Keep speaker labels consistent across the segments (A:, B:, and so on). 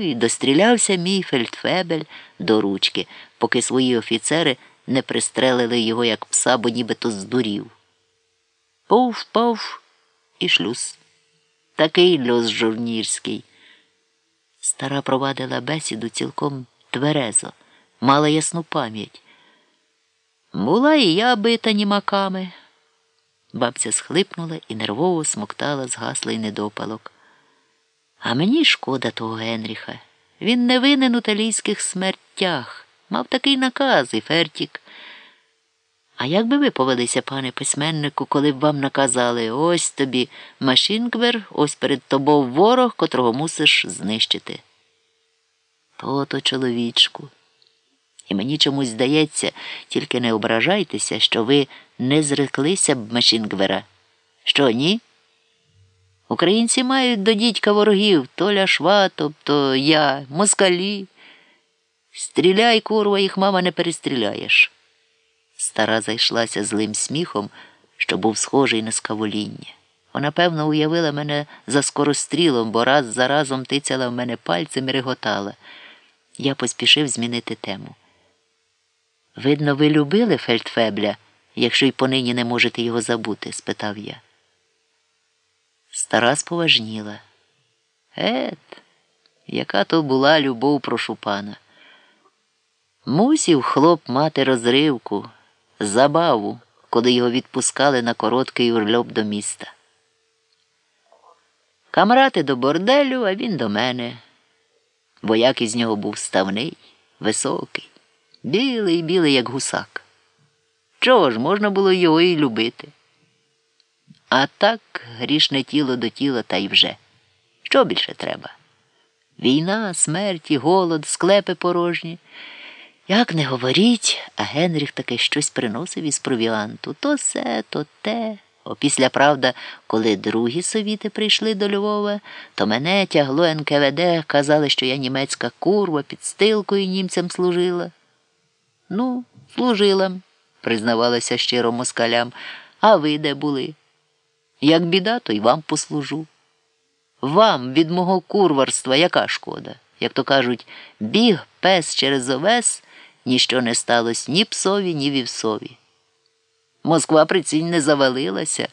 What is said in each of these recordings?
A: і дострілявся мій фельдфебель до ручки, поки свої офіцери не пристрелили його, як пса, бо нібито здурів. Повв, повв і шлюз. Такий льос журнірський. Стара провадила бесіду цілком тверезо, мала ясну пам'ять. Була і я бита німаками. Бабця схлипнула і нервово смоктала згаслий недопалок. А мені шкода того Генріха. Він не винен у талійських смертях. Мав такий наказ і фертік. А як би ви повелися, пане письменнику, коли б вам наказали ось тобі машінгвер, ось перед тобою ворог, котрого мусиш знищити? То-то, чоловічку. І мені чомусь здається, тільки не ображайтеся, що ви не зреклися б Машінгвера. Що, ні? Українці мають до дідька ворогів то ляшва, тобто я, москалі. Стріляй, курва, їх мама не перестріляєш. Стара зайшлася злим сміхом, що був схожий на скавоління. Вона, певно, уявила мене за скорострілом, бо раз за разом тицяла в мене пальцем і реготала. Я поспішив змінити тему. Видно, ви любили Фельдфебля, якщо й понині не можете його забути? спитав я. Стара споважніла. Ет, яка то була любов прошу пана. Мусів хлоп мати розривку, забаву, коли його відпускали на короткий урльоп до міста. Камрати до борделю, а він до мене. Вояк із нього був ставний, високий, білий, білий, як гусак. Чого ж можна було його і любити? А так грішне тіло до тіла та й вже. Що більше треба? Війна, смерті, голод, склепи порожні. Як не говоріть, а Генріх таки щось приносив із провіанту то се, то те. Опісля правда, коли другі совіти прийшли до Львова, то мене тягло НКВД, казали, що я німецька курва під стилкою німцям служила. Ну, служила, признавалася щиро москалям, а ви де були? Як біда, то й вам послужу. Вам від мого курварства яка шкода? Як то кажуть, біг пес через овес, ніщо не сталося ні псові, ні вівсові. Москва прицінь не завалилася.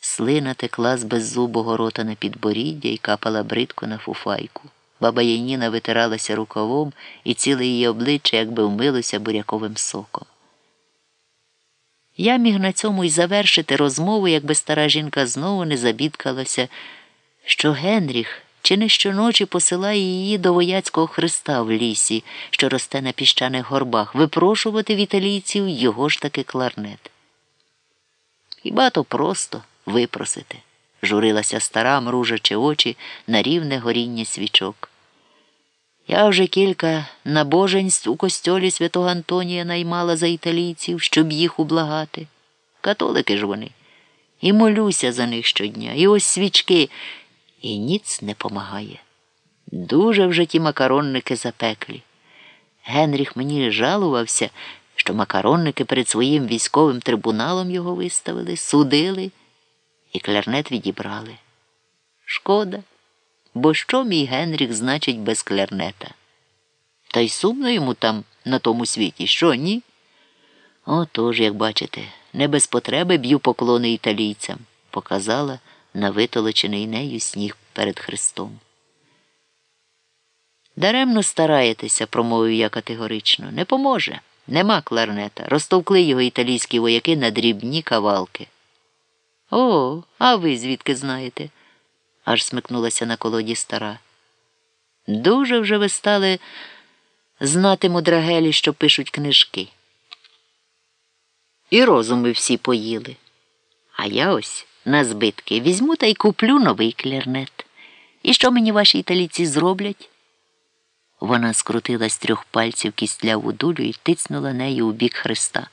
A: Слина текла з беззубого рота на підборіддя і капала бридко на фуфайку. Баба Яніна витиралася рукавом і ціле її обличчя якби вмилося буряковим соком. Я міг на цьому й завершити розмову, якби стара жінка знову не забідкалася, що Генріх чи не щоночі посилає її до вояцького хреста в лісі, що росте на піщаних горбах, випрошувати в італійців його ж таки кларнет. Хіба то просто випросити, журилася стара, мружачи очі на рівне горіння свічок. Я вже кілька набоженств у костьолі святого Антонія наймала за італійців, щоб їх ублагати. Католики ж вони. І молюся за них щодня, і ось свічки, і ніц не помагає. Дуже вже ті макаронники запеклі. Генріх мені жалувався, що макаронники перед своїм військовим трибуналом його виставили, судили і клярнет відібрали. Шкода. Бо що мій Генріх значить без клярнета? Та й сумно йому там, на тому світі, що ні? Отож, як бачите, не без потреби б'ю поклони італійцям, показала на витолочений нею сніг перед Христом. Даремно стараєтеся, промовив я категорично. Не поможе. Нема кларнета. Розтовкли його італійські вояки на дрібні кавалки. О, а ви звідки знаєте? Аж смикнулася на колоді стара. Дуже вже ви стали знати мудрагелі, що пишуть книжки. І розуми всі поїли. А я ось на збитки візьму та й куплю новий клернет. І що мені ваші італійці зроблять? Вона скрутила з трьох пальців кістляву дулю і тицнула нею у бік Христа.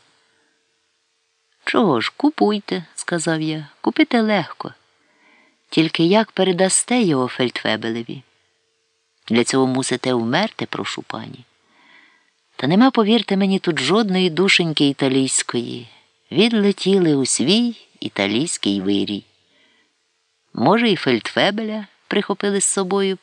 A: Чого ж, купуйте, сказав я, купите легко. Тільки як передасте його Фельдфебелеві? Для цього мусите вмерти, прошу пані. Та нема, повірте мені, тут жодної душеньки італійської. Відлетіли у свій італійський вирій. Може, і Фельдфебеля прихопили з собою.